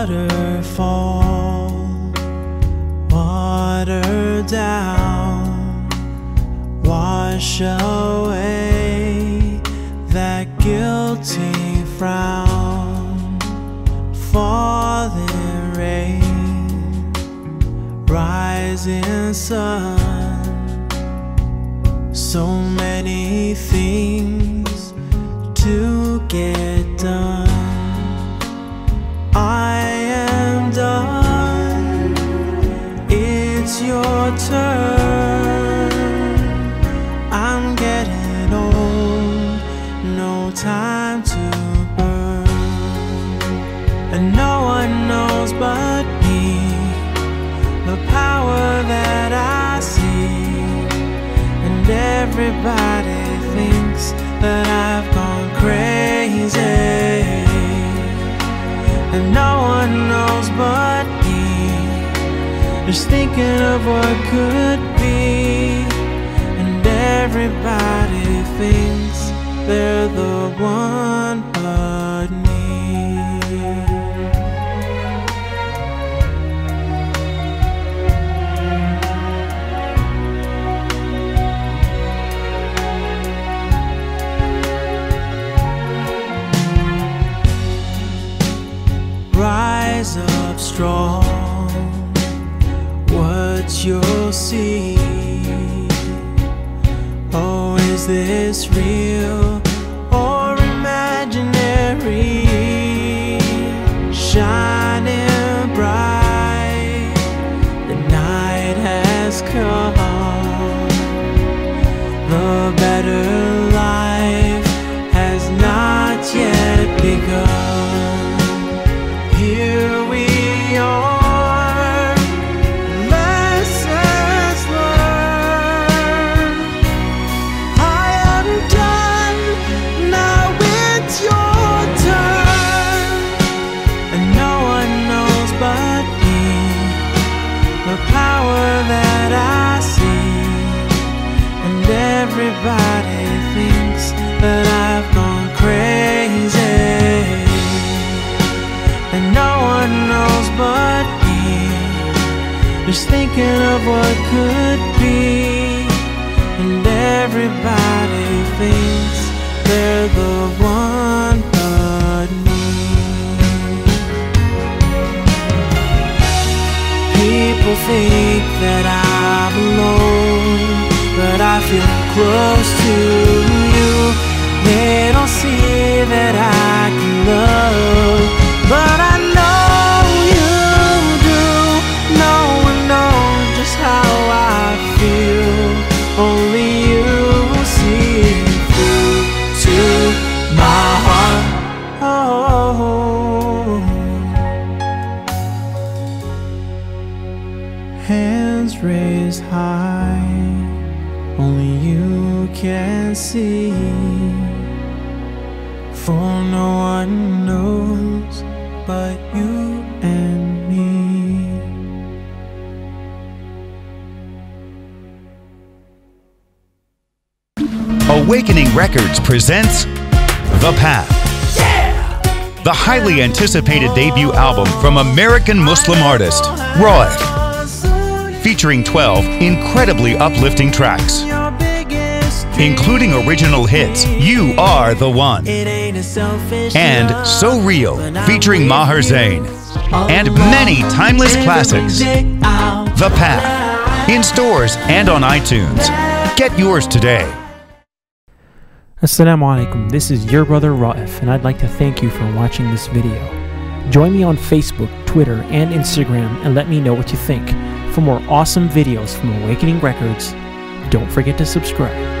waterfall, wash away that guilty frown, falling rain, rising sun, so many things to get one knows but me the power that I see. And everybody thinks that I've gone crazy and no one knows but me. Just thinking of what could be, and everybody thinks they're the one strong. What you'll see. Oh, is this real thinking of what could be. And everybody thinks they're the one but me. People think that I'm alone, but I feel close to raised high, only you can see. For no one knows but you and me. Awakening Records presents The Path. The highly anticipated debut album from American Muslim artist Roy, featuring 12 incredibly uplifting tracks, including original hits You Are the One and So Real, featuring Maher Zain, and many timeless classics. The Path, in stores and on iTunes. Get yours today. Assalamu alaikum, this is your brother Raef, and I'd like to thank you for watching this video. Join me on Facebook, Twitter, and Instagram and let me know what you think. For more awesome videos from Awakening Records, don't forget to subscribe.